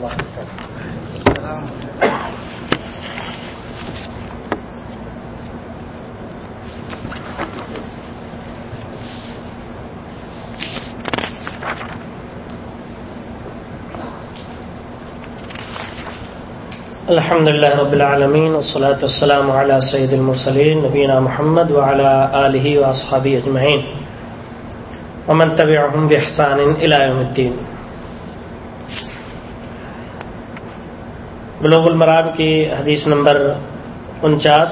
الله وبركاته الحمد لله رب العالمين والصلاة والسلام على سيد المرسلين نبينا محمد وعلى آله وأصحابه أجمعين ومن تبعهم بإحسان إلى يوم الدين بلوغ المرام کی حدیث نمبر انچاس،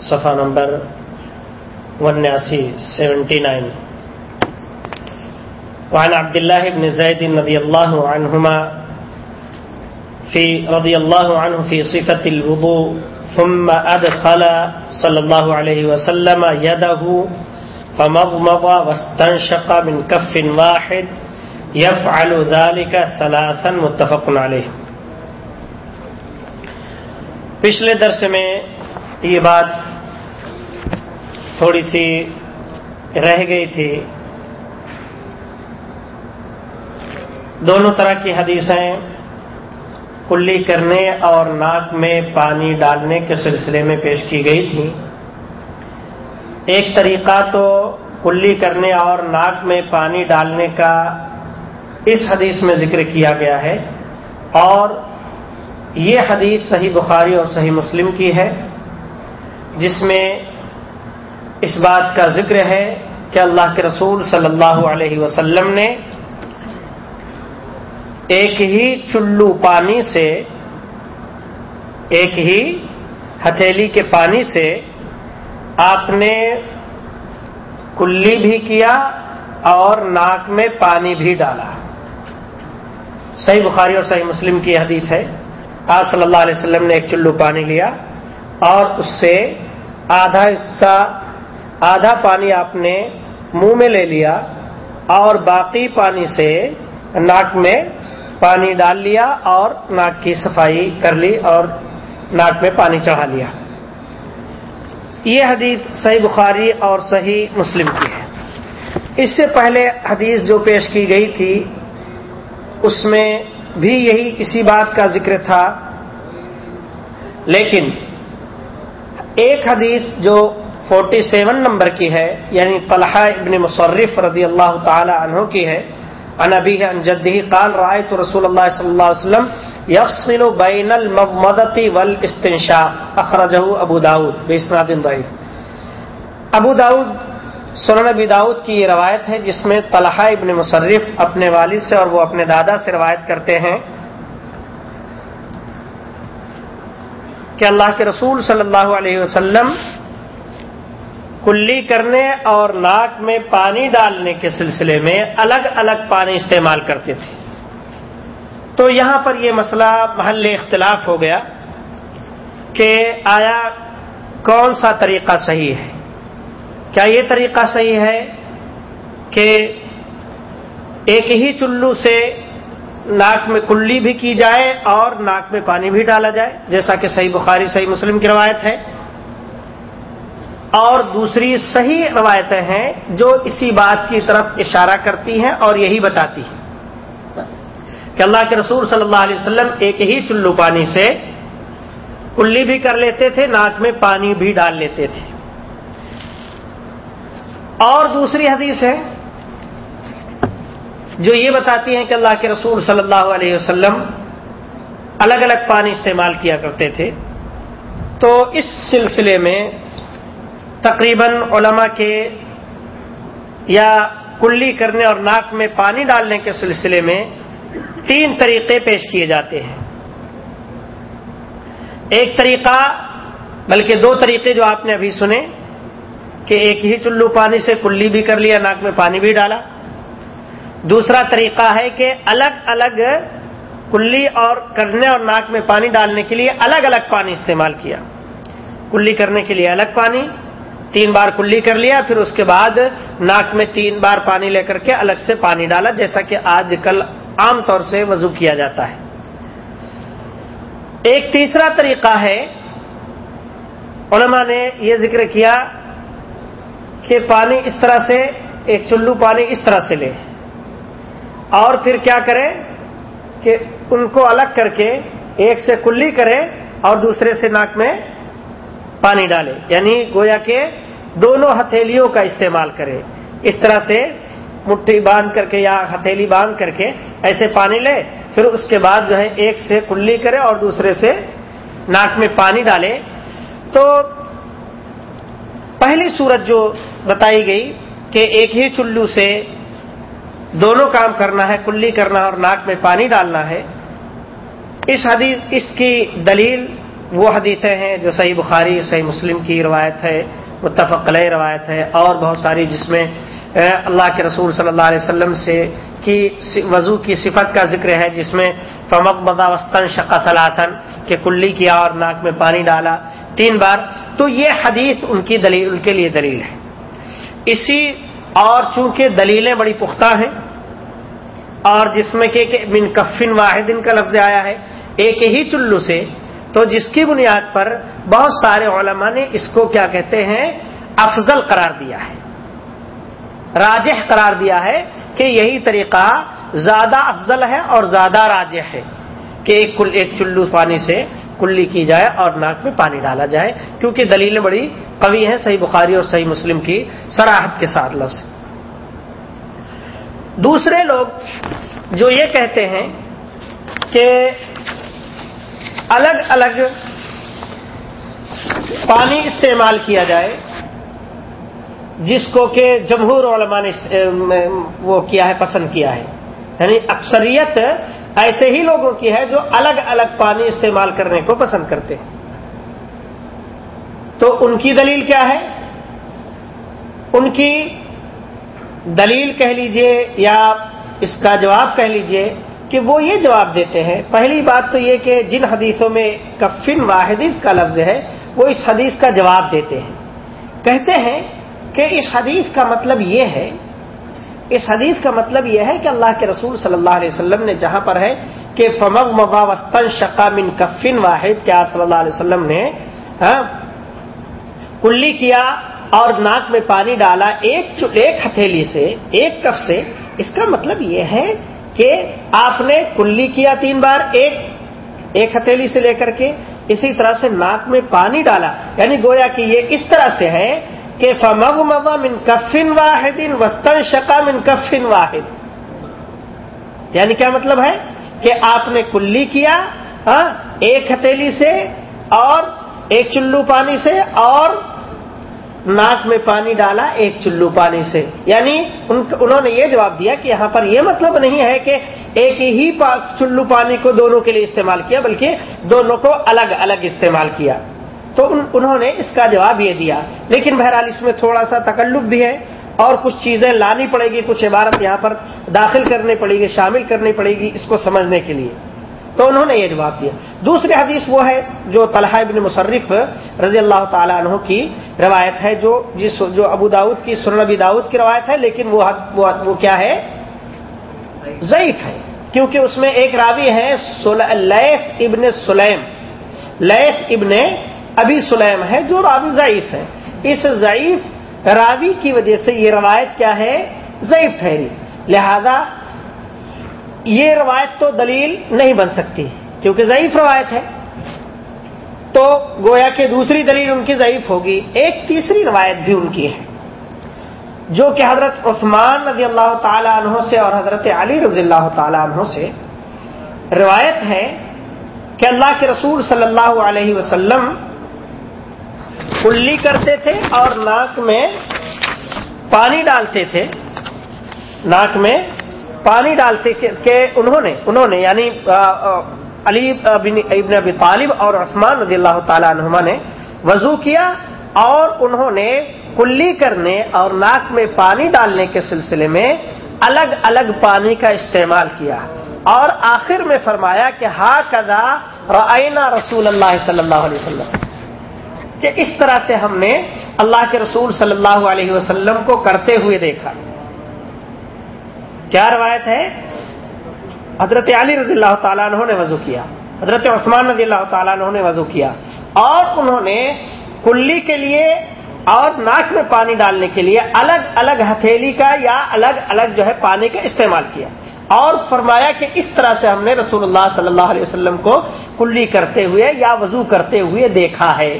صفحہ نمبر ونیاسی سیونٹی نائن۔ وعن عبد الله بن زيد رضي الله عنهما في رضي الله عنه في صفة الوضوء، ثم أدخل صلى الله عليه وسلم يده فمضمض واستنشق من كف واحد يفعل ذلك ثلاثا، متفق عليه پچھلے درس میں یہ بات تھوڑی سی رہ گئی تھی۔ دونوں طرح کی حدیثیں کلی کرنے اور ناک میں پانی ڈالنے کے سلسلے میں پیش کی گئی تھی ایک طریقہ تو کلی کرنے اور ناک میں پانی ڈالنے کا اس حدیث میں ذکر کیا گیا ہے اور یہ حدیث صحیح بخاری اور صحیح مسلم کی ہے، جس میں اس بات کا ذکر ہے کہ اللہ کے رسول صلی اللہ علیہ وسلم نے ایک ہی چلو پانی سے، ایک ہی ہتھیلی کے پانی سے آپ نے کلی بھی کیا اور ناک میں پانی بھی ڈالا۔ صحیح بخاری اور صحیح مسلم کی حدیث ہے۔ آپ صلی اللہ علیہ وسلم نے ایک چلو پانی لیا اور اس سے آدھا حصہ، آدھا پانی آپ نے منہ میں لے لیا اور باقی پانی سے ناک میں پانی ڈال لیا اور ناک کی صفائی کر لی اور ناک میں پانی چڑھا لیا۔ یہ حدیث صحیح بخاری اور صحیح مسلم کی ہے۔ اس سے پہلے حدیث جو پیش کی گئی تھی، اس میں بھی یہی اسی بات کا ذکر تھا۔ لیکن ایک حدیث جو فورٹی سیون نمبر کی ہے یعنی طلحہ ابن مصرف رضی اللہ تعالی عنہ کی ہے۔ عن ابيه عن جده قال رايت رسول الله صلى الله عليه وسلم يفصل بين المضمضه والاستنشاق. اخرجه ابو داود باسناد ضعيف ابو داود سنن ابی داود کی یہ روایت ہے جس میں طلحہ ابن مصرف اپنے والد سے اور وہ اپنے دادا سے روایت کرتے ہیں کہ اللہ کے رسول صلی اللہ علیہ وسلم کلی کرنے اور ناک میں پانی ڈالنے کے سلسلے میں الگ الگ پانی استعمال کرتے تھے۔ تو یہاں پر یہ مسئلہ محل اختلاف ہو گیا کہ آیا کون سا طریقہ صحیح ہے۔ کیا یہ طریقہ صحیح ہے کہ ایک ہی چلو سے ناک میں کلی بھی کی جائے اور ناک میں پانی بھی ڈالا جائے؟ جیسا کہ صحیح بخاری، صحیح مسلم کی روایت ہے۔ اور دوسری صحیح روایتیں ہیں جو اسی بات کی طرف اشارہ کرتی ہیں اور یہی بتاتی ہیں کہ اللہ کے رسول صلی اللہ علیہ وسلم ایک ہی چلو پانی سے کلی بھی کر لیتے تھے، ناک میں پانی بھی ڈال لیتے تھے۔ اور دوسری حدیث ہے جو یہ بتاتی ہیں کہ اللہ کے رسول صلی اللہ علیہ وسلم الگ الگ پانی استعمال کیا کرتے تھے۔ تو اس سلسلے میں تقریباً علماء کے یا کلی کرنے اور ناک میں پانی ڈالنے کے سلسلے میں تین طریقے پیش کیے جاتے ہیں۔ ایک طریقہ، بلکہ دو طریقے جو آپ نے ابھی سنے کہ ایک ہی چلو پانی سے کلی بھی کر لیا، ناک میں پانی بھی ڈالا۔ دوسرا طریقہ ہے کہ الگ الگ کلی اور کرنے اور ناک میں پانی ڈالنے کے لیے الگ الگ پانی استعمال کیا۔ کلی کرنے کے لیے الگ پانی، تین بار کلی کر لیا، پھر اس کے بعد ناک میں تین بار پانی لے کر کے الگ سے پانی ڈالا، جیسا کہ آج کل عام طور سے وضو کیا جاتا ہے۔ ایک تیسرا طریقہ ہے، علماء نے یہ ذکر کیا کہ پانی اس طرح سے، ایک چلو پانی اس طرح سے لے۔ اور پھر کیا کرے کہ ان کو الگ کر کے ایک سے کلی کرے اور دوسرے سے ناک میں پانی ڈالے۔ یعنی گویا کہ دونوں ہتھیلیوں کا استعمال کرے۔ اس طرح سے مٹھی باندھ کر کے یا ہتھیلی باندھ کر کے ایسے پانی لے، پھر اس کے بعد جو ہے ایک سے کلی کرے اور دوسرے سے ناک میں پانی ڈالے۔ تو پہلی صورت جو بتائی گئی کہ ایک ہی چلو سے دونوں کام کرنا ہے، کلی کرنا اور ناک میں پانی ڈالنا ہے۔ اس حدیث، اس کی دلیل وہ حدیثیں ہیں جو صحیح بخاری، صحیح مسلم کی روایت ہے، متفق علیہ روایت ہے۔ اور بہت ساری جس میں اللہ کے رسول صلی اللہ علیہ وسلم سے کی وضو کی صفت کا ذکر ہے، جس میں فمک مدا وسطن شقت کہ کلی کیا اور ناک میں پانی ڈالا تین بار۔ تو یہ حدیث ان کی دلیل، ان کے لیے دلیل ہے۔ اسی اور چونکہ دلیلیں بڑی پختہ ہیں، اور جس میں کہ من کفن واحد ان کا لفظ آیا ہے، ایک ہی چلو سے، تو جس کی بنیاد پر بہت سارے علماء نے اس کو کیا کہتے ہیں، افضل قرار دیا ہے۔ راجح قرار دیا ہے کہ یہی طریقہ زیادہ افضل ہے اور زیادہ راجح ہے۔ کہ ایک ایک چلو پانی سے کلی کی جائے اور ناک میں پانی ڈالا جائے، کیونکہ دلیلیں بڑی قوی ہیں صحیح بخاری اور صحیح مسلم کی سراہد کے ساتھ لفظ۔ دوسرے لوگ جو یہ کہتے ہیں کہ الگ الگ پانی استعمال کیا جائے، جس کو کہ جمہور علماء نے وہ کیا ہے، پسند کیا ہے۔ یعنی اکثریت ایسے ہی لوگوں کی ہے جو الگ الگ پانی استعمال کرنے کو پسند کرتے ہیں۔ تو ان کی دلیل کیا ہے؟ ان کی دلیل کہہ لیجیے یا اس کا جواب کہہ لیجیے کہ وہ یہ جواب دیتے ہیں۔ پہلی بات تو یہ کہ جن حدیثوں میں کفن واحد کا لفظ ہے، وہ اس حدیث کا جواب دیتے ہیں۔ کہتے ہیں کہ اس حدیث کا مطلب یہ ہے اس حدیث کا مطلب یہ ہے کہ اللہ کے رسول صلی اللہ علیہ وسلم نے جہاں پر ہے کہ فمغ مبا وسطن شقا من کفن واحد کیا آپ صلی اللہ علیہ وسلم نے ہاں، کلی کیا اور ناک میں پانی ڈالا ایک ایک ہتھیلی سے، ایک کف سے۔ اس کا مطلب یہ ہے کہ آپ نے کلی کیا تین بار، ایک ایک ہتھیلی سے لے کر کے۔ اسی طرح سے ناک میں پانی ڈالا۔ یعنی گویا کہ یہ اس طرح سے ہے کہ فمغ مغ من کفن واحد وسطن شکا من کفن واحد؟ یعنی کیا مطلب ہے؟ کہ آپ نے کلی کیا ہاں، ایک ہتھیلی سے اور ایک چلو پانی سے اور ناک میں پانی ڈالا ایک چلو پانی سے۔ یعنی انہوں نے یہ جواب دیا کہ یہاں پر یہ مطلب نہیں ہے کہ ایک ہی چلو پانی کو دونوں کے لیے استعمال کیا بلکہ دونوں کو الگ الگ استعمال کیا۔ تو انہوں نے اس کا جواب یہ دیا۔ لیکن بہرحال اس میں تھوڑا سا تکلف بھی ہے اور کچھ چیزیں لانی پڑے گی، کچھ عبارت یہاں پر داخل کرنی پڑے گی، شامل کرنی پڑے گی اس کو سمجھنے کے لیے۔ تو انہوں نے یہ جواب دیا۔ دوسری حدیث وہ ہے جو طلحہ ابن مصرف رضی اللہ تعالیٰ عنہ کی روایت ہے، جو جس جو ابو داود کی سنبی داود کی روایت ہے، لیکن وہ وہ کیا ہے؟ ضعیف ہے۔ کیونکہ اس میں ایک راوی ہے لیف ابن سلیم۔ لیف ابن ابھی سلیم ہے جو راوی ضعیف ہے اس ضعیف راوی کی وجہ سے یہ روایت کیا ہے؟ ضعیف ٹھہری۔ لہذا یہ روایت تو دلیل نہیں بن سکتی، کیونکہ ضعیف روایت ہے۔ تو گویا کہ دوسری دلیل ان کی ضعیف ہوگی، ایک تیسری روایت بھی ان کی ہے۔ جو کہ حضرت عثمان رضی اللہ تعالیٰ عنہ سے اور حضرت علی رضی اللہ تعالیٰ عنہ سے روایت ہے کہ اللہ کے رسول صلی اللہ علیہ وسلم کلی کرتے تھے اور ناک میں پانی ڈالتے تھے۔ ناک میں پانی ڈالتے کہ انہوں نے انہوں نے یعنی علی ابن ابی طالب اور عثمان رضی اللہ تعالیٰ عنہما نے وضو کیا اور انہوں نے کلی کرنے اور ناک میں پانی ڈالنے کے سلسلے میں الگ الگ پانی کا استعمال کیا۔ اور آخر میں فرمایا کہ ہا کدا رائنا رسول اللہ صلی اللہ علیہ وسلم۔ کہ اس طرح سے ہم نے اللہ کے رسول صلی اللہ علیہ وسلم کو کرتے ہوئے دیکھا۔ کیا روایت ہے؟ حضرت علی رضی اللہ تعالیٰ عنہ نے وضو کیا۔ حضرت عثمان رضی اللہ تعالیٰ عنہ نے وضو کیا۔ اور انہوں نے کلی کے لیے اور ناک میں پانی ڈالنے کے لیے الگ الگ ہتھیلی کا یا الگ الگ جو ہے پانی کا استعمال کیا۔ اور فرمایا کہ اس طرح سے ہم نے رسول اللہ صلی اللہ علیہ وسلم کو کلی کرتے ہوئے یا وضو کرتے ہوئے دیکھا ہے۔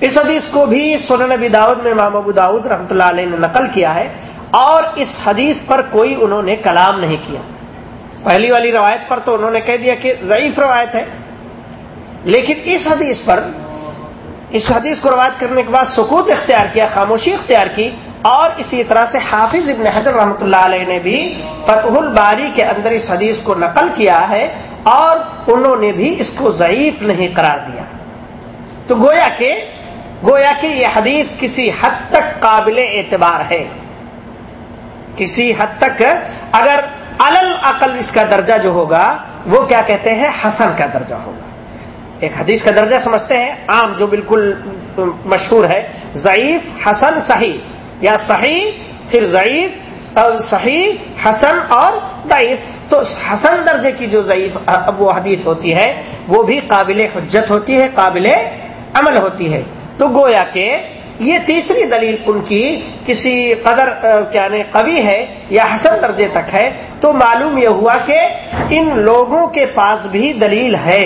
اس حدیث کو بھی سنن نبی داود میں امام ابو داود رحمۃ اللہ علیہ نے نقل کیا ہے اور اس حدیث پر کوئی انہوں نے کلام نہیں کیا۔ پہلی والی روایت پر تو انہوں نے کہہ دیا کہ ضعیف روایت ہے۔ لیکن اس حدیث پر، اس حدیث کو روایت کرنے کے بعد سکوت اختیار کیا، خاموشی اختیار کی اور اسی طرح سے حافظ ابن حضر رحمۃ اللہ علیہ نے بھی فتح الباری کے اندر اس حدیث کو نقل کیا ہے اور انہوں نے بھی اس کو ضعیف نہیں قرار دیا۔ تو گویا کہ گویا کہ یہ حدیث کسی حد تک قابل اعتبار ہے۔ کسی حد تک اگر الل عقل اس کا درجہ جو ہوگا، وہ کیا کہتے ہیں؟ حسن کا درجہ ہوگا۔ ایک حدیث کا درجہ سمجھتے ہیں، عام جو بالکل مشہور ہے، ضعیف، حسن، صحیح۔ یا صحیح، پھر ضعیف، اور صحیح، حسن اور ضعیف۔ تو حسن درجے کی جو ضعیف وہ حدیث ہوتی ہے، وہ بھی قابل حجت ہوتی ہے، قابل عمل ہوتی ہے۔ تو گویا کہ یہ تیسری دلیل ان کی کسی قدر کیا قوی ہے یا حسن درجے تک ہے، تو معلوم یہ ہوا کہ ان لوگوں کے پاس بھی دلیل ہے۔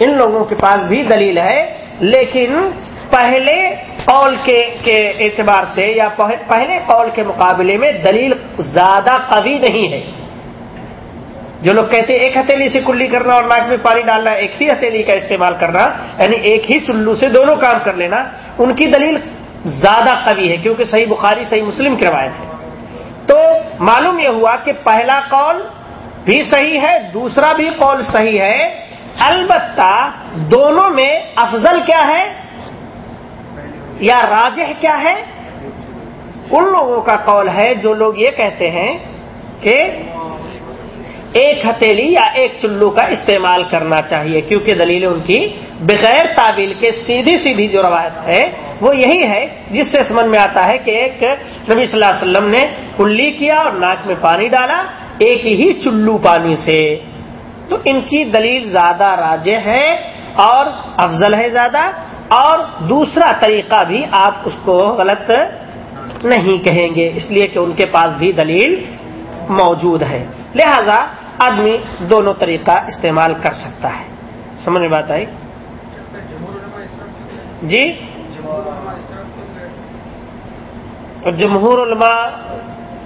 ان لوگوں کے پاس بھی دلیل ہے، لیکن پہلے قول کے کے اعتبار سے یا پہلے قول کے مقابلے میں دلیل زیادہ قوی نہیں ہے۔ جو لوگ کہتے ہیں ایک ہتھیلی سے کلی کرنا اور ناک میں پانی ڈالنا ایک ہی ہتھیلی کا استعمال کرنا یعنی ایک ہی چلو سے دونوں کام کر لینا، ان کی دلیل زیادہ قوی ہے، کیونکہ صحیح بخاری، صحیح مسلم کی روایت ہے۔ تو معلوم یہ ہوا کہ پہلا قول بھی صحیح ہے، دوسرا بھی قول صحیح ہے۔ البتہ دونوں میں افضل کیا ہے؟ یا راجح کیا ہے؟ ان لوگوں کا قول ہے جو لوگ یہ کہتے ہیں کہ ایک ہتھیلی یا ایک چلو کا استعمال کرنا چاہیے، کیونکہ دلیل ان کی بغیر تعویل کے سیدھی سیدھی جو روایت ہے، وہ یہی ہے، جس سے سمجھ میں آتا ہے کہ ایک نبی صلی اللہ علیہ وسلم نے کلی کیا اور ناک میں پانی ڈالا، ایک ہی چلو پانی سے۔ تو ان کی دلیل زیادہ راجے ہے اور افضل ہے زیادہ، اور دوسرا طریقہ بھی آپ اس کو غلط نہیں کہیں گے، اس لیے کہ ان کے پاس بھی دلیل موجود ہے۔ لہذا آدمی دونوں طریقہ استعمال کر سکتا ہے۔ سمجھ میں بات آئی؟ جی؟ تو جمہور علماء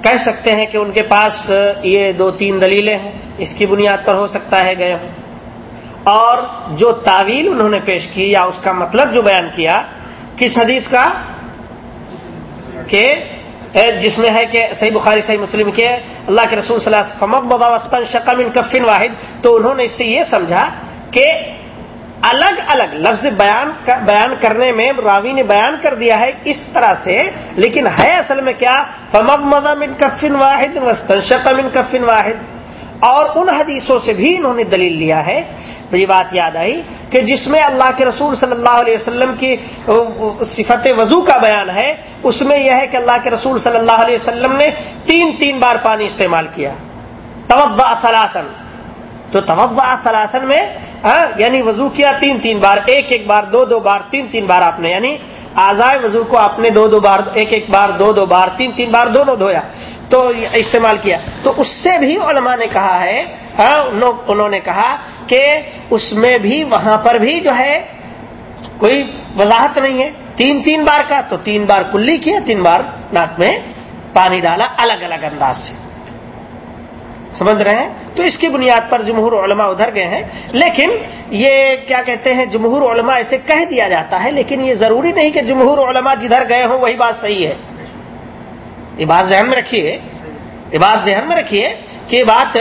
کہہ سکتے ہیں کہ ان کے پاس یہ دو تین دلیلیں ہیں۔ اس کی بنیاد پر ہو سکتا ہے گئے ہوں۔ اور جو تعویل انہوں نے پیش کی یا اس کا مطلب جو بیان کیا، کس حدیث کا؟ کہ جس میں ہے کہ صحیح بخاری، صحیح مسلم کے اللہ کے رسول صلی اللہ علیہ شکم ان کفن واحد، تو انہوں نے اس سے یہ سمجھا کہ الگ الگ لفظ بیان بیان کرنے میں راوی نے بیان کر دیا ہے اس طرح سے، لیکن ہے اصل میں کیا؟ فمب مدم ان کفن واحد وسطن شکم ان کفن واحد۔ اور ان حدیثوں سے بھی انہوں نے دلیل لیا ہے یہ بات یاد آئی کہ جس میں اللہ کے رسول صلی اللہ علیہ وسلم کی صفت وضو کا بیان ہے اس میں یہ ہے کہ اللہ کے رسول صلی اللہ علیہ وسلم نے تین تین بار پانی استعمال کیا۔ توبا سلاسن تو توبا سلاسن میں ہاں، یعنی وضو کیا تین تین بار ایک ایک بار دو دو بار تین تین بار آپ نے یعنی آزائے وضو کو آپ نے دو دو بار ایک ایک بار دو دو بار تین تین بار دونوں دھویا تو استعمال کیا۔ تو اس سے بھی علماء نے کہا ہے ہاں، انہوں نے کہا کہ اس میں بھی وہاں پر بھی جو ہے کوئی وضاحت نہیں ہے۔ تین تین بار کا تو تین بار کلی کیا تین بار ناک میں پانی ڈالا الگ الگ انداز سے۔ سمجھ رہے ہیں؟ تو اس کی بنیاد پر جمہور علماء ادھر گئے ہیں۔ لیکن یہ کیا کہتے ہیں جمہور علماء ایسے کہہ دیا جاتا ہے لیکن یہ ضروری نہیں کہ جمہور علماء جدھر گئے ہوں وہی بات صحیح ہے۔ یہ بات ذہن میں رکھیے۔ یہ بات ذہن میں رکھیے کہ یہ بات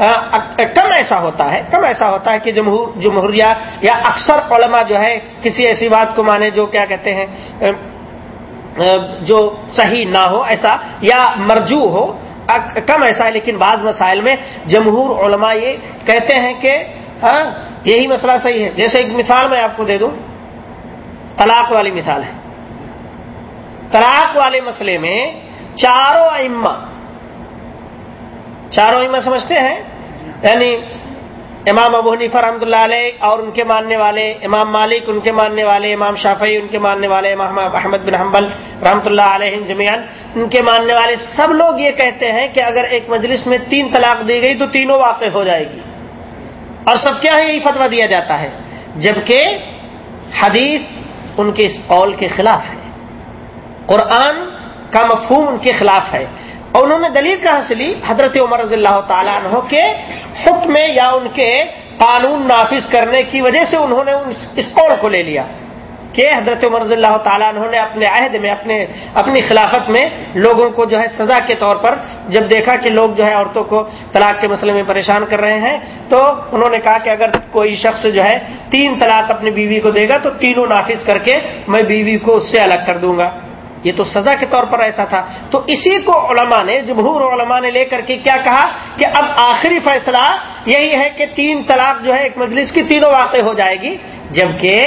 کم ایسا ہوتا ہے، کم ایسا ہوتا ہے کہ جمہور جمہوریہ یا اکثر علماء جو ہے کسی ایسی بات کو مانے جو کیا کہتے ہیں جو صحیح نہ ہو، ایسا یا مرجو ہو کم ایسا ہے، لیکن بعض مسائل میں جمہور علماء یہ کہتے ہیں کہ ہاں یہی مسئلہ صحیح ہے۔ جیسے ایک مثال میں آپ کو دے دوں، طلاق والی مثال ہے۔ طلاق والے مسئلے میں چاروں ائمہ چاروں ائمہ سمجھتے ہیں؟ یعنی امام ابو حنیفہ رحمۃ اللہ علیہ اور ان کے ماننے والے، امام مالک ان کے ماننے والے، امام شافعی ان کے ماننے والے، امام احمد بن حنبل رحمۃ اللہ علیہ جمیان ان کے ماننے والے سب لوگ یہ کہتے ہیں کہ اگر ایک مجلس میں تین طلاق دی گئی تو تینوں واقع ہو جائے گی۔ اور سب کیا ہے یہی فتوا دیا جاتا ہے، جبکہ حدیث ان کے اس قول کے خلاف ہے۔ قرآن کا مفہوم ان کے خلاف ہے۔ اور انہوں نے دلیل کہاں سے لی؟ حضرت عمر رضی اللہ تعالیٰ عنہ کے حکم یا ان کے قانون نافذ کرنے کی وجہ سے انہوں نے اس قول کو لے لیا کہ حضرت عمر رضی اللہ تعالیٰ عنہ نے اپنے عہد میں، اپنے اپنی خلافت میں لوگوں کو جو ہے سزا کے طور پر جب دیکھا کہ لوگ جو ہے عورتوں کو طلاق کے مسئلے میں پریشان کر رہے ہیں، تو انہوں نے کہا کہ اگر کوئی شخص جو ہے تین طلاق اپنی بیوی کو دے گا تو تینوں نافذ کر کے میں بیوی کو اس سے الگ کر دوں گا۔ یہ تو سزا کے طور پر ایسا تھا۔ تو اسی کو علماء نے، جمہور علماء نے لے کر کے کیا کہا کہ اب آخری فیصلہ یہی ہے کہ تین طلاق جو ہے، ایک مجلس کی تینوں واقع ہو جائے گی، جبکہ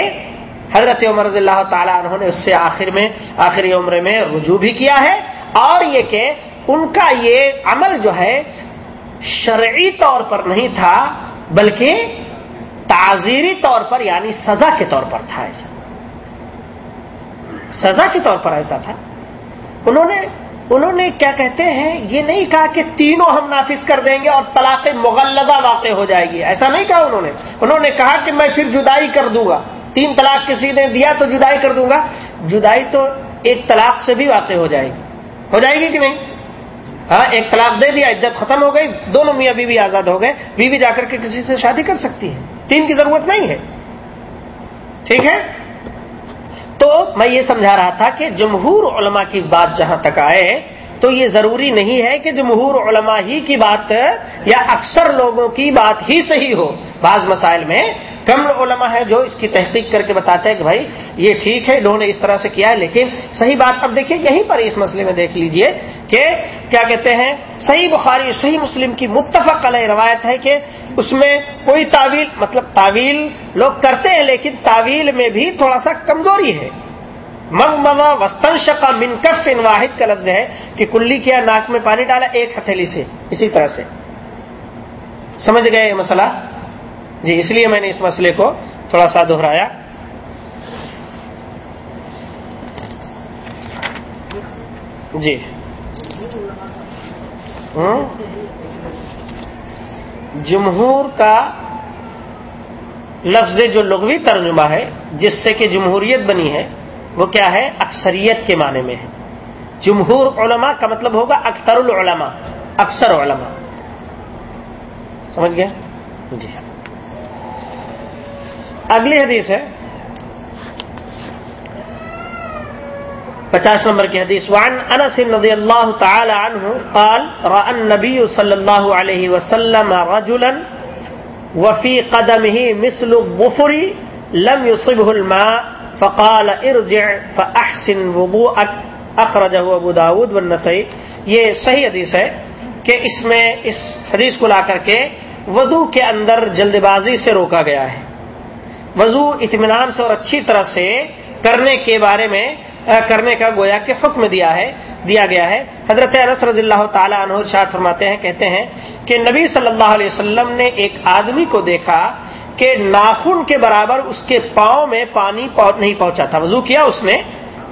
حضرت عمر رضی اللہ تعالیٰ انہوں نے اس سے آخر میں، آخری عمر میں رجوع بھی کیا ہے۔ اور یہ کہ ان کا یہ عمل جو ہے شرعی طور پر نہیں تھا، بلکہ تعزیری طور پر یعنی سزا کے طور پر تھا ایسا۔ سزا کے طور پر ایسا تھا۔ انہوں نے انہوں نے کیا کہتے ہیں، یہ نہیں کہا کہ تینوں ہم نافذ کر دیں گے اور طلاق مغلدہ واقع ہو جائے گی۔ ایسا نہیں کہا انہوں نے۔ انہوں نے کہا کہ میں پھر جدائی کر دوں گا۔ تین طلاق کسی نے دیا تو جدائی کر دوں گا۔ جدائی تو ایک طلاق سے بھی واقع ہو جائے گی۔ ہو جائے گی کہ نہیں؟ ہاں ایک طلاق دے دیا، عزت ختم ہو گئی، دونوں میاں بیوی آزاد ہو گئے۔ بیوی جا کر کے کسی سے شادی کر سکتی ہے۔ تین کی ضرورت نہیں ہے۔ ٹھیک ہے؟ تو میں یہ سمجھا رہا تھا کہ جمہور علماء کی بات جہاں تک آئے، تو یہ ضروری نہیں ہے کہ جمہور علماء ہی کی بات یا اکثر لوگوں کی بات ہی صحیح ہو۔ بعض مسائل میں کم علماء ہے جو اس کی تحقیق کر کے بتاتے ہیں کہ بھائی یہ ٹھیک ہے، انہوں نے اس طرح سے کیا ہے، لیکن صحیح بات اب دیکھیے، یہیں پر اس مسئلے میں دیکھ لیجیے کہ کیا کہتے ہیں، صحیح بخاری صحیح مسلم کی متفق علیہ روایت ہے کہ اس میں کوئی تعویل مطلب تعویل لوگ کرتے ہیں، لیکن تعویل میں بھی تھوڑا سا کمزوری ہے۔ منگ موا وسطنش کا منکف ان واحد کا لفظ ہے کہ کلی کیا ناک میں پانی ڈالا ایک ہتھیلی سے، اسی طرح سے۔ سمجھ گئے یہ مسئلہ؟ جی اس لیے میں نے اس مسئلے کو تھوڑا سا دہرایا۔ جی۔ جمہور کا لفظ جو لغوی ترجمہ ہے، جس سے کہ جمہوریت بنی ہے، وہ کیا ہے؟ اکثریت کے معنی میں ہے۔ جمہور علماء کا مطلب ہوگا اکثر العلماء، اکثر علماء۔ سمجھ گئے؟ جی۔ اگلی حدیث ہے۔ پچاس نمبر کی حدیث۔ وعن انس رضی اللہ تعالی عنہ قال راى النبي صلی اللہ علیہ وسلم رجلا وفي قدمه مثل الظفر لم يصبه الماء فقال، ارجع فاحسن وضوءك اخرجه ابو داود والنسائی۔ یہ صحیح حدیث ہے کہ اس میں اس حدیث کو لا کر کے وضو کے اندر جلد بازی سے روکا گیا ہے۔ وضو اطمینان سے اور اچھی طرح سے کرنے کے بارے میں کرنے کا گویا کہ حکم دیا ہے، دیا گیا ہے۔ حضرت انس رضی اللہ تعالیٰ عنہ شاہ فرماتے ہیں، کہتے ہیں کہ نبی صلی اللہ علیہ وسلم نے ایک آدمی کو دیکھا کہ ناخن کے برابر اس کے پاؤں میں پانی نہیں پہنچا تھا۔ وضو کیا اس نے؟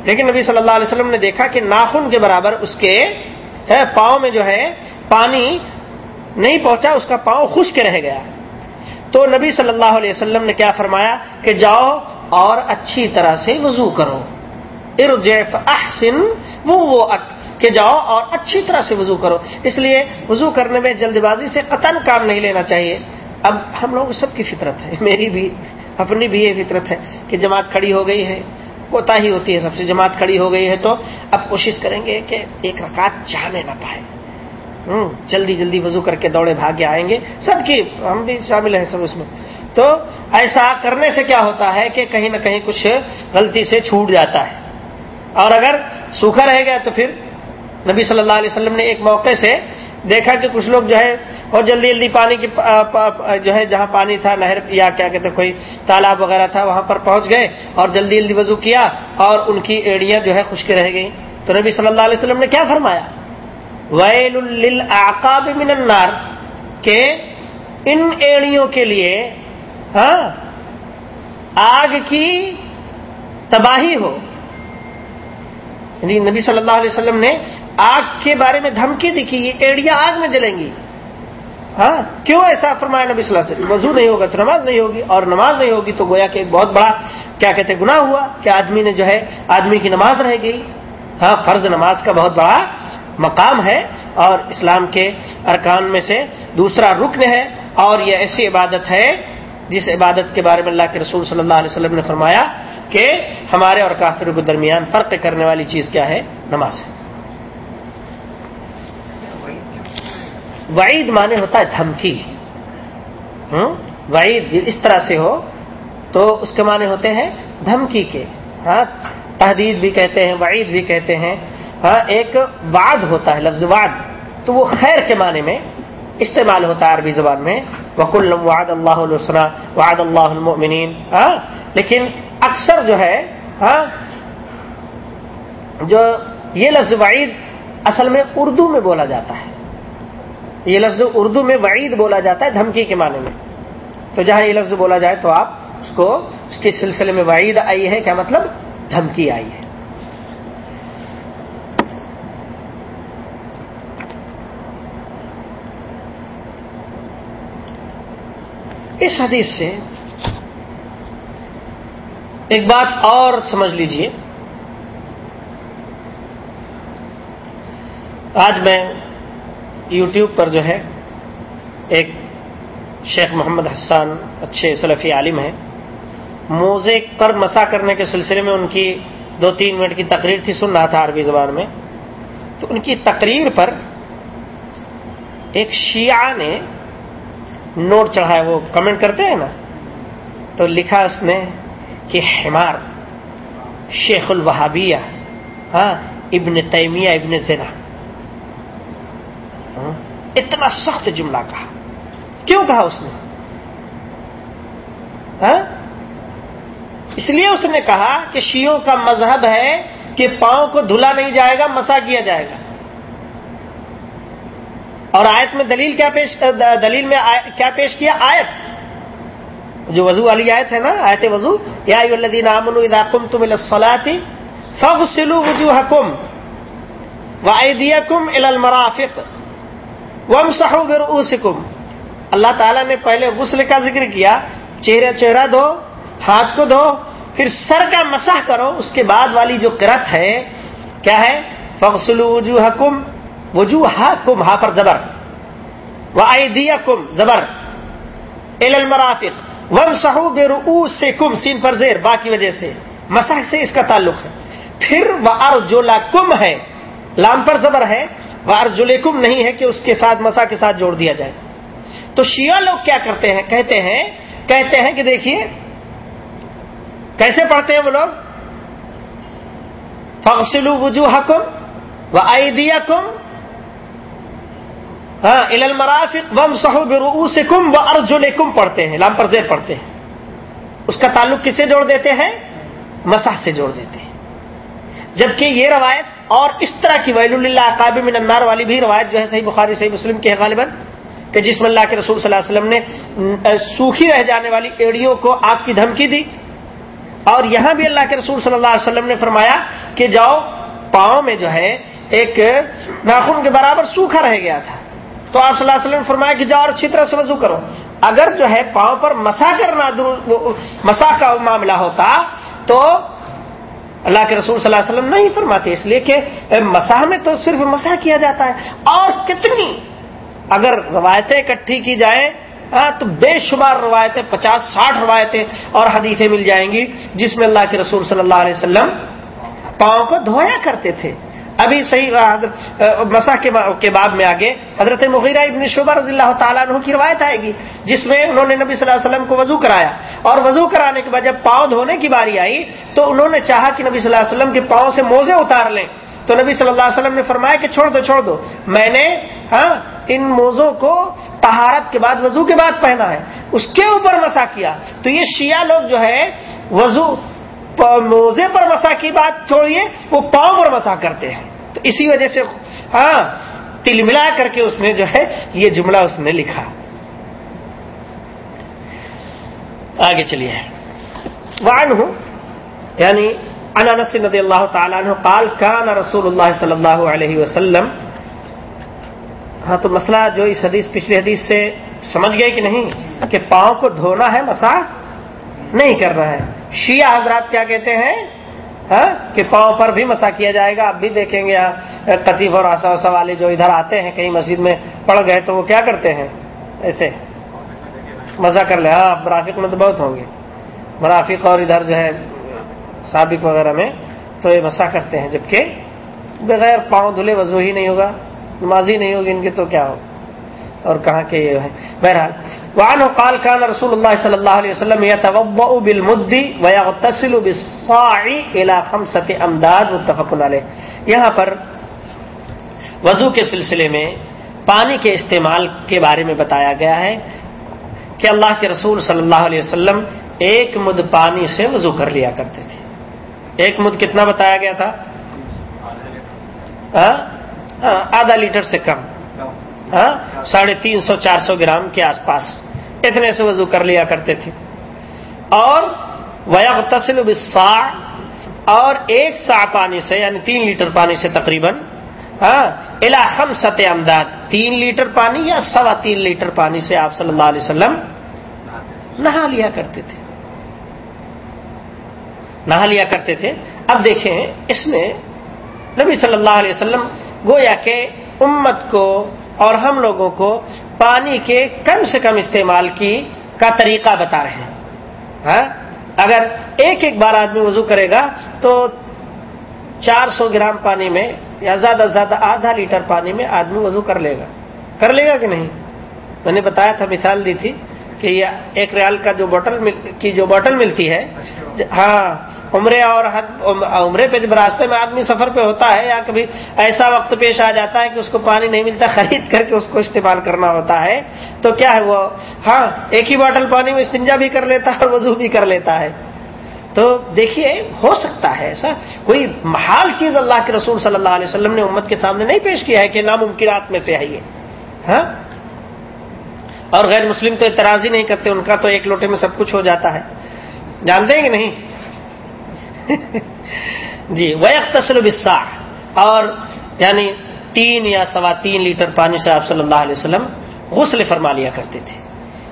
لیکن نبی صلی اللہ علیہ وسلم نے دیکھا کہ ناخن کے برابر اس کے پاؤں میں جو ہے پانی نہیں پہنچا، اس کا پاؤں خشک رہ گیا۔ تو نبی صلی اللہ علیہ وسلم نے کیا فرمایا کہ جاؤ اور اچھی طرح سے وضو کرو۔ ارجف احسن وہ کہ جاؤ اور اچھی طرح سے وضو کرو۔ اس لیے وضو کرنے میں جلد بازی سے قطن کام نہیں لینا چاہیے۔ اب ہم لوگ سب کی فطرت ہے، میری بھی، اپنی بھی یہ فطرت ہے کہ جماعت کھڑی ہو گئی ہے کوتا ہی ہوتی ہے سب سے، جماعت کھڑی ہو گئی ہے تو اب کوشش کریں گے کہ ایک رکعت جانے نہ پائے۔ جلدی جلدی وضو کر کے دوڑے بھاگے آئیں گے۔ سب کی ہم بھی شامل ہیں سب اس میں۔ تو ایسا کرنے سے کیا ہوتا ہے کہ کہیں نہ کہیں کچھ غلطی سے چھوٹ جاتا ہے۔ اور اگر سوکھا رہ گیا تو پھر نبی صلی اللہ علیہ وسلم نے ایک موقع سے دیکھا کہ کچھ لوگ جو ہے اور جلدی جلدی پانی کی جو ہے جہاں پانی تھا، نہر یا کیا کہتے کوئی تالاب وغیرہ تھا، وہاں پر پہنچ گئے اور جلدی جلدی وضو کیا اور ان کی ایڑیاں جو ہے خشک رہ گئی تو نبی صلی اللہ علیہ وسلم نے کیا فرمایا؟ ویل من النار کہ ان ایڑیوں کے لیے ہاں آگ کی تباہی ہو۔ یعنی نبی صلی اللہ علیہ وسلم نے آگ کے بارے میں دھمکی دی کہ یہ ایڑیاں آگ میں جلیں گی۔ ہاں کیوں ایسا فرمایا نبی صلی اللہ علیہ وسلم؟ وضو نہیں ہوگا تو نماز نہیں ہوگی اور نماز نہیں ہوگی تو گویا کہ ایک بہت بڑا، کیا کہتے گنا ہوا کہ آدمی نے جو ہے، آدمی کی نماز رہ گئی۔ ہاں فرض نماز کا بہت بڑا مقام ہے اور اسلام کے ارکان میں سے دوسرا رکن ہے اور یہ ایسی عبادت ہے جس عبادت کے بارے میں اللہ کے رسول صلی اللہ علیہ وسلم نے فرمایا کہ ہمارے اور کافروں کے درمیان فرق کرنے والی چیز کیا ہے؟ نماز ہے۔ وعید مانے ہوتا ہے دھمکی۔ وعید اس طرح سے ہو تو اس کے معنی ہوتے ہیں دھمکی کے۔ ہاں؟ تحدید بھی کہتے ہیں، وعید بھی کہتے ہیں۔ ہاں، ایک وعد ہوتا ہے، لفظ وعد۔ تو وہ خیر کے معنی میں استعمال ہوتا ہے عربی زبان میں۔ وکل وعد اللہ علیہ وعد اللہ المؤمنین ہاں لیکن اکثر جو ہے ہاں جو یہ لفظ وعید اصل میں اردو میں بولا جاتا ہے۔ یہ لفظ اردو میں وعید بولا جاتا ہے دھمکی کے معنی میں۔ تو جہاں یہ لفظ بولا جائے تو آپ اس کو، اس کے سلسلے میں وعید آئی ہے، کیا مطلب؟ دھمکی آئی ہے۔ اس حدیث سے ایک بات اور سمجھ لیجیے۔ آج میں یوٹیوب پر جو ہے ایک شیخ محمد حسان اچھے سلفی عالم ہیں۔ موزے پر مسا کرنے کے سلسلے میں ان کی دو تین منٹ کی تقریر تھی، سن رہا تھا عربی زبان میں۔ تو ان کی تقریر پر ایک شیعہ نے نوٹ چڑھایا وہ کمنٹ کرتے ہیں نا، تو لکھا اس نے کہ حمار شیخ الوہابیہ ہاں ابن تیمیہ، ابن زنا ہاں، اتنا سخت جملہ کہا۔ کیوں کہا اس نے؟ ہاں؟ اس لیے اس نے کہا کہ شیوں کا مذہب ہے کہ پاؤں کو دھلا نہیں جائے گا، مسا کیا جائے گا۔ اور آیت میں دلیل کیا پیش دلیل میں کیا پیش کیا؟ آیت. جو وضو والی آیت ہے نا، آیت وضو، یا الدین تم السلاتی فخ سلو وجو حکم وائدیا کم المرافق وم سہو اللہ تعالیٰ نے پہلے غسل کا ذکر کیا چہرہ چہرہ دو ہاتھ کو دو پھر سر کا مسح کرو، اس کے بعد والی جو کرت ہے، کیا ہے؟ فخسلو وجو حکم وجو ہا کم ہا پر زبر. و دیا کم زبر. ال المرافق. ون سہو بے رو سے کم سین پر زیر با کی وجہ سے. مسح سے اس کا تعلق ہے. پھر وہ ارجولا کم ہے. لام پر زبر ہے. وہ ارجول کم نہیں ہے کہ اس کے ساتھ مسا کے ساتھ جوڑ دیا جائے. تو شیعہ لوگ کیا کرتے ہیں؟ کہتے ہیں کہتے ہیں کہ دیکھیے، کیسے پڑھتے ہیں وہ لوگ؟ فخسلو وجو حکم و آئی کم ہاں المرافق وم سہو برو سے کم و ارجن کم پڑھتے ہیں لام پر زیر پڑھتے ہیں۔ اس کا تعلق کسے جوڑ دیتے ہیں؟ مساح سے جوڑ دیتے ہیں۔ جبکہ یہ روایت اور اس طرح کی ویل اللہ اقاب من النار والی بھی روایت جو ہے، صحیح بخاری، صحیح مسلم کی ہے غالباً، کہ جس میں اللہ کے رسول صلی اللہ علیہ وسلم نے سوکھی رہ جانے والی ایڑیوں کو آگ کی دھمکی دی۔ اور یہاں بھی اللہ کے رسول صلی اللہ علیہ وسلم نے فرمایا کہ جاؤ، پاؤں میں جو ہے، ایک ناخن کے برابر سوکھا رہ گیا تھا۔ تو آپ صلی اللہ علیہ وسلم نے فرمایا کہ جاؤ اور اچھی طرح سے وضو کرو۔ اگر جو ہے پاؤں پر مسا کرنا مسا کا معاملہ ہوتا تو اللہ کے رسول صلی اللہ علیہ وسلم نہیں فرماتے، اس لیے کہ مساح میں تو صرف مسا کیا جاتا ہے۔ اور کتنی اگر روایتیں اکٹھی کی جائیں ہاں، تو بے شمار روایتیں، پچاس، ساٹھ روایتیں اور حدیثیں مل جائیں گی جس میں اللہ کے رسول صلی اللہ علیہ وسلم پاؤں کو دھویا کرتے تھے۔ ابھی صحیح مسا کے بعد میں آگے، حضرت مغیرہ ابن شعبہ رضی اللہ تعالیٰ عنہ کی روایت آئے گی، جس میں انہوں نے نبی صلی اللہ علیہ وسلم کو وضو کرایا۔ اور وضو کرانے کے بعد جب پاؤں دھونے کی باری آئی، تو انہوں نے چاہا کہ نبی صلی اللہ علیہ وسلم کے پاؤں سے موزے اتار لیں۔ تو نبی صلی اللہ علیہ وسلم نے فرمایا کہ چھوڑ دو چھوڑ دو۔ میں نے ہاں ان موزوں کو تہارت کے بعد، وضو کے بعد پہنا ہے، اس کے اوپر مسا کیا۔ تو یہ شیعہ لوگ جو ہے وضو موزے پر مسا کی بات چھوڑیے، وہ پاؤں پر مسا کرتے ہیں۔ تو اسی وجہ سے ہاں تل ملا کر کے اس نے جو ہے یہ جملہ اس نے لکھا۔ آگے چلیے۔ وعن ہوں یعنی انس نبی اللہ تعالیٰ عنہ قال، کان رسول اللہ صلی اللہ علیہ وسلم ہاں تو مسئلہ جو اس حدیث، پچھلی حدیث سے سمجھ گئے کہ نہیں، کہ پاؤں کو دھونا ہے مسا نہیں کرنا ہے۔ شیعہ حضرات کیا کہتے ہیں؟ ہاں؟ کہ پاؤں پر بھی مسا کیا جائے گا، آپ بھی دیکھیں گے قطیف اور آسا وسا والے جو ادھر آتے ہیں، کہیں مسجد میں پڑ گئے تو وہ کیا کرتے ہیں؟ ایسے مزہ کر لے۔ ہاں مرافق میں تو بہت ہوں گے۔ مرافق اور ادھر جو ہے، سابق وغیرہ میں تو یہ مسا کرتے ہیں، جبکہ بغیر پاؤں دھلے وضو ہی نہیں ہوگا نمازی نہیں ہوگی، ان کی تو کیا ہو؟ اور کہاں کے یہ ہے بہرحال وعن قال كان رسول اللہ صلی اللہ علیہ وسلم يتوضا بالمد ويغتسل بالصاع الى خمسه امداد، متفق علیہ۔ یہاں پر وضو کے سلسلے میں پانی کے استعمال کے بارے میں بتایا گیا ہے کہ اللہ کے رسول صلی اللہ علیہ وسلم ایک مد پانی سے وضو کر لیا کرتے تھے۔ ایک مد کتنا بتایا گیا تھا؟ ہاں؟ ہاں، آدھا لیٹر سے کم۔ ہاں؟ ساڑھے تین سو چار سو گرام کے آس پاس۔ اتنے سے وضو کر لیا کرتے تھے۔ اور ویغ تسل اور ایک سا پانی سے یعنی تین لیٹر پانی سے تقریباً ہاں؟ الاحم ست امداد۔ تین لیٹر پانی یا سوا تین لیٹر پانی سے آپ صلی اللہ علیہ وسلم نہا لیا کرتے تھے۔ نہا لیا کرتے تھے۔ اب دیکھیں اس میں نبی صلی اللہ علیہ وسلم گویا کہ امت کو اور ہم لوگوں کو پانی کے کم سے کم استعمال کی کا طریقہ بتا رہے ہیں۔ ہاں؟ اگر ایک ایک بار آدمی وضو کرے گا تو چار سو گرام پانی میں یا زیادہ سے زیادہ آدھا لیٹر پانی میں آدمی وضو کر لے گا۔ کر لے گا کہ نہیں؟ میں نے بتایا تھا، مثال دی تھی کہ یہ ایک ریال کا جو بوٹل کی جو بوٹل ملتی ہے۔ ہاں عمرے اور عمرے پہ جب راستے میں آدمی سفر پہ ہوتا ہے یا کبھی ایسا وقت پیش آ جاتا ہے کہ اس کو پانی نہیں ملتا، خرید کر کے اس کو استعمال کرنا ہوتا ہے، تو کیا ہے وہ؟ ہاں ایک ہی باٹل پانی میں استنجا بھی کر لیتا ہے اور وضو بھی کر لیتا ہے۔ تو دیکھیے، ہو سکتا ہے ایسا۔ کوئی محال چیز اللہ کے رسول صلی اللہ علیہ وسلم نے امت کے سامنے نہیں پیش کیا ہے کہ ناممکنات میں سے آئیے ہاں؟ اور غیر مسلم تو اعتراض ہی نہیں کرتے، ان کا تو ایک لوٹے میں سب کچھ ہو جاتا ہے۔ جانتے ہیں کہ نہیں؟ جی وہ اختصر اور یعنی تین یا سوا تین لیٹر پانی سے آپ صلی اللہ علیہ وسلم غسل فرما لیا کرتے تھے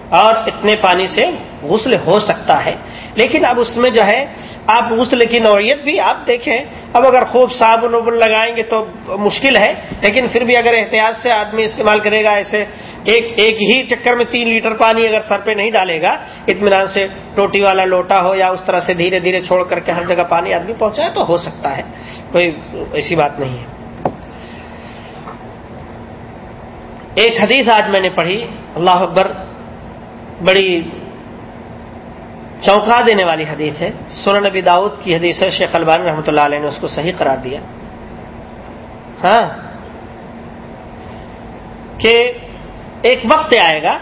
اور اتنے پانی سے غسل ہو سکتا ہے۔ لیکن اب اس میں جو ہے، آپ غسل کی نوعیت بھی آپ دیکھیں۔ اب اگر خوب صابن وبن لگائیں گے تو مشکل ہے، لیکن پھر بھی اگر احتیاط سے آدمی استعمال کرے گا، ایسے ایک ایک ہی چکر میں تین لیٹر پانی اگر سر پہ نہیں ڈالے گا، اطمینان سے ٹوٹی والا لوٹا ہو یا اس طرح سے دھیرے دھیرے چھوڑ کر کے ہر جگہ پانی آدمی پہنچائے تو ہو سکتا ہے، کوئی ایسی بات نہیں ہے۔ ایک حدیث آج میں نے پڑھی، اللہ اکبر، بڑی چونکا دینے والی حدیث ہے۔ سورن نبی داؤد کی حدیث ہے، شیخ البان رحمۃ اللہ علیہ نے اس کو صحیح قرار دیا۔ ہاں۔ کہ ایک وقت آئے گا،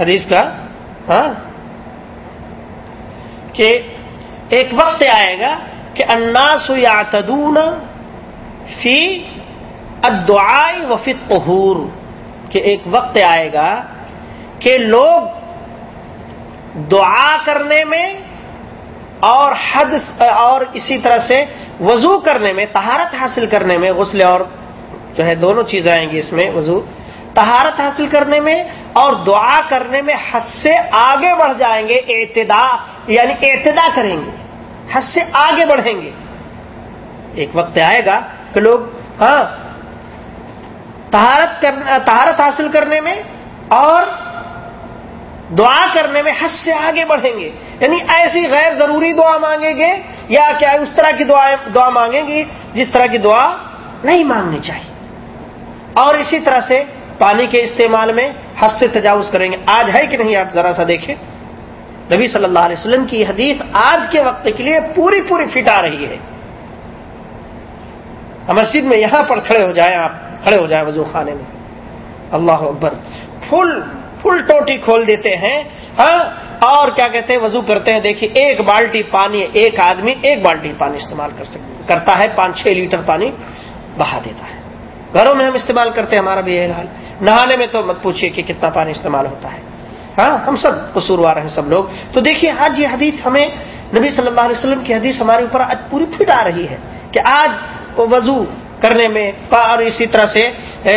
حدیث کا ہاں۔ کہ ایک وقت آئے گا کہ اناس یا تدون فی ادعائی وفی قہور کہ ایک وقت آئے گا کہ لوگ دعا کرنے میں اور حد اور اسی طرح سے وضو کرنے میں تہارت حاصل کرنے میں، غسل اور جو ہے دونوں چیزیں آئیں گی اس میں، وضو تہارت حاصل کرنے میں اور دعا کرنے میں حد سے آگے بڑھ جائیں گے اعتدا یعنی اعتدا کریں گے، حد سے آگے بڑھیں گے۔ ایک وقت آئے گا کہ لوگ ہاں تہارت حاصل کرنے میں اور دعا کرنے میں حد سے آگے بڑھیں گے۔ یعنی ایسی غیر ضروری دعا مانگیں گے یا کیا اس طرح کی دعا دعا مانگیں گی جس طرح کی دعا نہیں مانگنی چاہیے۔ اور اسی طرح سے پانی کے استعمال میں حد سے تجاوز کریں گے۔ آج ہے کہ نہیں آپ ذرا سا دیکھیں۔ نبی صلی اللہ علیہ وسلم کی حدیث آج کے وقت کے لیے پوری پوری فٹ آ رہی ہے۔ مسجد میں یہاں پر کھڑے ہو جائیں آپ، کھڑے ہو جائیں وضو خانے میں۔ اللہ اکبر۔ فل فل ٹوٹی کھول دیتے ہیں ہاں؟ اور کیا کہتے ہیں، وضو کرتے ہیں، دیکھیے، ایک بالٹی پانی، ایک آدمی ایک بالٹی پانی استعمال کر سکتے کرتا ہے، پانچ چھ لیٹر پانی بہا دیتا ہے۔ گھروں میں ہم استعمال کرتے ہیں، ہمارا بھی یہ حال۔ نہانے میں تو مت پوچھیے کہ کتنا پانی استعمال ہوتا ہے۔ ہاں؟ ہم سب قصوروار ہیں، سب لوگ۔ تو دیکھیے، آج یہ حدیث ہمیں نبی صلی اللہ علیہ وسلم کی حدیث ہمارے اوپر آج پوری پھٹ آ رہی ہے کہ آج وضو کرنے میں اور اسی طرح سے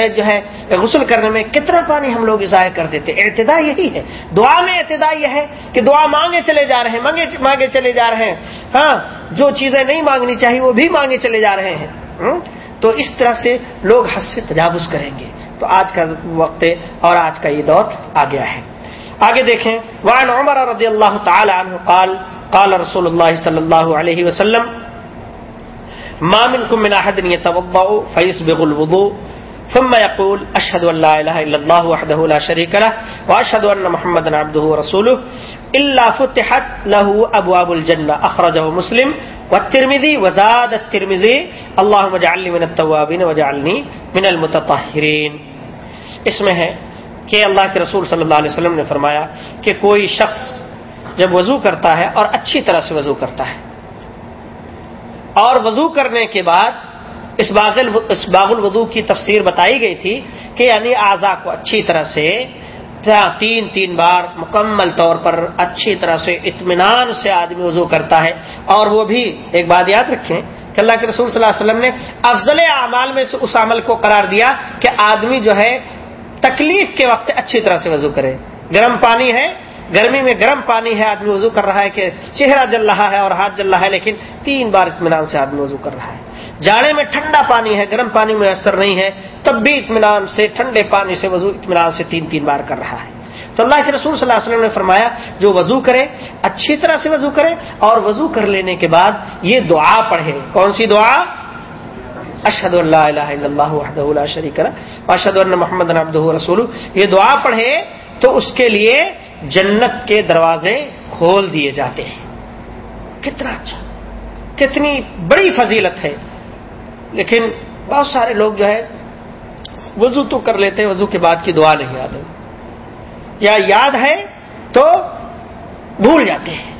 جو ہے، غسل کرنے میں کتنا پانی ہم لوگ ضائع کر دیتے ابتدا یہی ہے۔ دعا میں ابتدا یہ ہے کہ دعا مانگے چلے جا رہے ہیں، مانگے مانگے چلے جا رہے ہیں۔ ہاں جو چیزیں نہیں مانگنی چاہیے، وہ بھی مانگے چلے جا رہے ہیں۔ تو اس طرح سے لوگ حد سے تجاوز کریں گے۔ تو آج کا وقت اور آج کا یہ دور آ گیا ہے۔ آگے دیکھیں۔ وعن عمر رضی اللہ تعالی عنہ قال قال رسول اللہ صلی اللہ علیہ وسلم ما منكم من احد يتوضا فيسبغ الوضوء ثم يقول اشهد ان لا اله الا الله وحده لا شريك له واشهد ان محمدا عبده ورسوله الا فتحت له ابواب الجنه اخرجه مسلم والترمذي وزاد الترمذي. اللهم اجعلني من التوابين واجعلني من المتطهرين. اس میں ہے کہ اللہ کے رسول صلی اللہ علیہ وسلم نے فرمایا کہ کوئی شخص جب وضو کرتا ہے اور اچھی طرح سے وضو کرتا ہے اور وضو کرنے کے بعد اس باغ الوضو کی تفسیر بتائی گئی تھی کہ یعنی اعضا کو اچھی طرح سے تین تین بار مکمل طور پر اچھی طرح سے اطمینان سے آدمی وضو کرتا ہے اور وہ بھی ایک بات یاد رکھیں کہ اللہ کے رسول صلی اللہ علیہ وسلم نے افضل اعمال میں سے اس عمل کو قرار دیا کہ آدمی جو ہے تکلیف کے وقت اچھی طرح سے وضو کرے۔ گرم پانی ہے گرمی میں گرم پانی ہے، آدمی وضو کر رہا ہے کہ چہرہ جل رہا ہے اور ہاتھ جل رہا ہے، لیکن تین بار اطمینان سے آدمی وضو کر رہا ہے۔ جاڑے میں ٹھنڈا پانی ہے، گرم پانی میں اثر نہیں ہے، تب بھی اطمینان سے، ٹھنڈے پانی سے وضو، اطمینان سے تین تین بار کر رہا ہے۔ تو اللہ کے رسول صلی اللہ علیہ وسلم نے فرمایا، جو وضو کرے، اچھی طرح سے وضو کرے اور وضو کر لینے کے بعد یہ دعا پڑھے۔ کون سی دعا؟ اشد اللہ الہ الا اللہ وحدہ شریک اشد اللہ محمد عبدہ رسول یہ دعا پڑھے تو اس کے لیے جنت کے دروازے کھول دیے جاتے ہیں۔ کتنا اچھا۔ کتنی بڑی فضیلت ہے۔ لیکن بہت سارے لوگ جو ہے، وضو تو کر لیتے ہیں وضو کے بعد کی دعا نہیں یاد یا یاد ہے تو بھول جاتے ہیں۔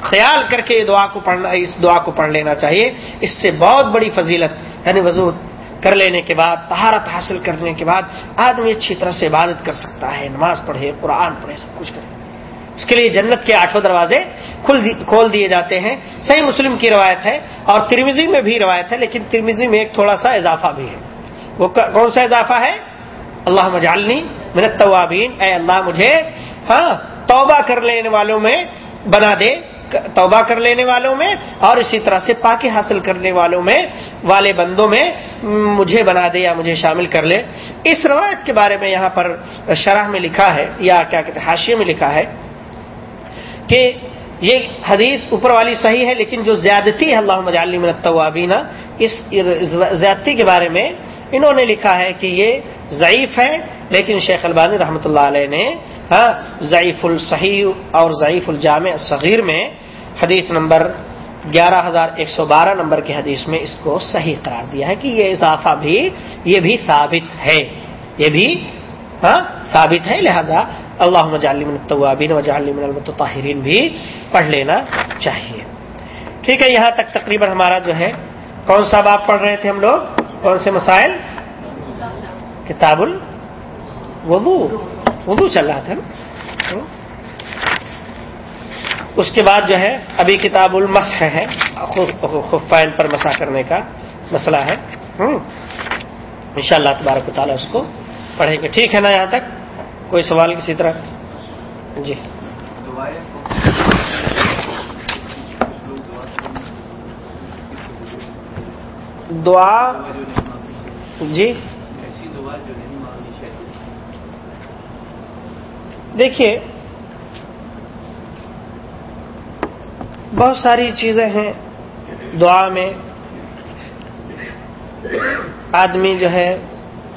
خیال کر کے دعا کو پڑھنا، اس دعا کو پڑھ لینا چاہیے۔ اس سے بہت بڑی فضیلت یعنی وضو کر لینے کے بعد تہارت حاصل کرنے کے بعد، آدمی اچھی طرح سے عبادت کر سکتا ہے، نماز پڑھے، قرآن پڑھے، سب کچھ کرے۔ اس کے لیے جنت کے آٹھوں دروازے کھول دیے جاتے ہیں۔ صحیح مسلم کی روایت ہے اور ترمیزی میں بھی روایت ہے، لیکن ترمیزی میں ایک تھوڑا سا اضافہ بھی ہے۔ وہ کون سا اضافہ ہے؟ اللہ مجالنی منت طوابین اے اللہ مجھے ہاں توبہ کر لینے والوں میں بنا دے۔ توبہ کر لینے والوں میں اور اسی طرح سے پاکی حاصل کرنے والوں میں، والے بندوں میں مجھے بنا دے یا مجھے شامل کر لے۔ اس روایت کے بارے میں یہاں پر شرح میں لکھا ہے یا کیا کہتے ہیں، حاشیے میں لکھا ہے کہ یہ حدیث اوپر والی صحیح ہے، لیکن جو زیادتی ہے اللہ مجالی منتوابینہ اس زیادتی کے بارے میں انہوں نے لکھا ہے کہ یہ ضعیف ہے لیکن شیخ البانی رحمۃ اللہ علیہ نے ہاں، ضعیف الصحیح اور ضعیف الجامع صغیر میں حدیث نمبر گیارہ ہزار ایک سو بارہ نمبر کی حدیث میں اس کو صحیح قرار دیا ہے کہ یہ اضافہ بھی، یہ بھی ثابت ہے۔ یہ بھی ہاں ثابت ہے۔ لہذا اللہ مجالم الطوابین وجالم المطاہرین بھی پڑھ لینا چاہیے۔ ٹھیک ہے، یہاں تک تقریباً ہمارا جو ہے، کون سا باب پڑھ رہے تھے ہم لوگ؟ کون سے مسائل؟ کتاب الوضو وضو چل رہا تھا نا۔ اس کے بعد جو ہے، ابھی کتاب المسح ہے خفائن پر مسا کرنے کا مسئلہ ہے۔ ان شاء اللہ تبارک تعالیٰ اس کو پڑھیں گے۔ ٹھیک ہے نا یہاں تک؟ کوئی سوال کسی طرح؟ جی۔ دعا۔ جی۔ دیکھیے، بہت ساری چیزیں ہیں دعا میں۔ آدمی جو ہے،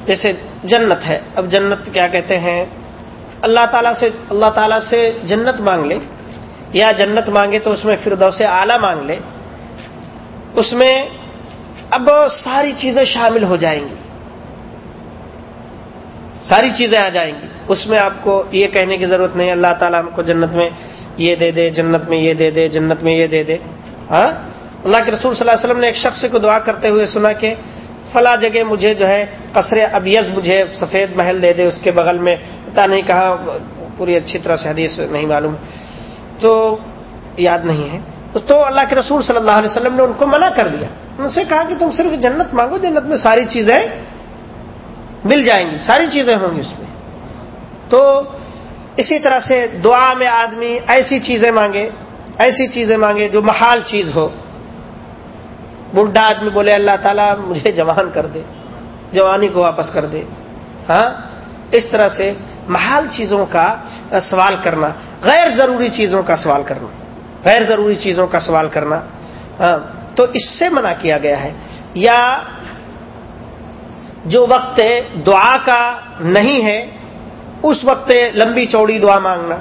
جیسے جنت ہے۔ اب جنت کیا کہتے ہیں؟ اللہ تعالیٰ سے، اللہ تعالیٰ سے جنت مانگ لے۔ یا جنت مانگے تو اس میں فردو سے اعلیٰ مانگ لے۔ اس میں اب ساری چیزیں شامل ہو جائیں گی۔ ساری چیزیں آ جائیں گی۔ اس میں آپ کو یہ کہنے کی ضرورت نہیں، اللہ تعالیٰ ہم کو جنت میں یہ دے دے، جنت میں یہ دے دے، جنت میں یہ دے دے۔ ہاں؟ اللہ کے رسول صلی اللہ علیہ وسلم نے ایک شخص کو دعا کرتے ہوئے سنا کہ فلاں جگہ مجھے جو ہے قصر ابیز مجھے سفید محل دے دے، اس کے بغل میں۔ پتا نہیں کہاں، پوری اچھی طرح سے حدیث نہیں معلوم۔ تو یاد نہیں ہے۔ تو اللہ کے رسول صلی اللہ علیہ وسلم نے ان کو منع کر دیا۔ ان سے کہا کہ تم صرف جنت مانگو، جنت میں ساری چیزیں مل جائیں گی، ساری چیزیں ہوں گی اس میں۔ تو اسی طرح سے دعا میں آدمی ایسی چیزیں مانگے، ایسی چیزیں مانگے جو محال چیز ہو۔ بڈھا آدمی بولے، اللہ تعالیٰ مجھے جوان کر دے، جوانی کو واپس کر دے۔ ہاں؟ اس طرح سے محال چیزوں کا سوال کرنا، غیر ضروری چیزوں کا سوال کرنا، غیر ضروری چیزوں کا سوال کرنا۔ ہاں؟ تو اس سے منع کیا گیا ہے۔ یا جو وقت دعا کا نہیں ہے، اس وقت لمبی چوڑی دعا مانگنا۔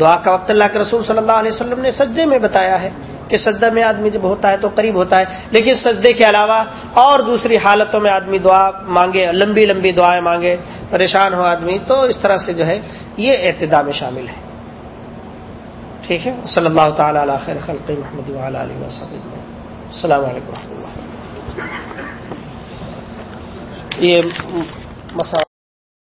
دعا کا وقت اللہ کے رسول صلی اللہ علیہ وسلم نے سجدے میں بتایا ہے کہ سجدہ میں آدمی جب ہوتا ہے تو قریب ہوتا ہے، لیکن سجدے کے علاوہ اور دوسری حالتوں میں آدمی دعا مانگے، لمبی لمبی دعائیں مانگے، پریشان ہو آدمی، تو اس طرح سے جو ہے یہ اعتدا میں شامل ہے۔ ٹھیک ہے؟ صلی اللہ تعالیٰ علیہ خیر خلق محمد علیہ وسلم السلام علیکم و رحمۃ اللہ۔ یہ مسا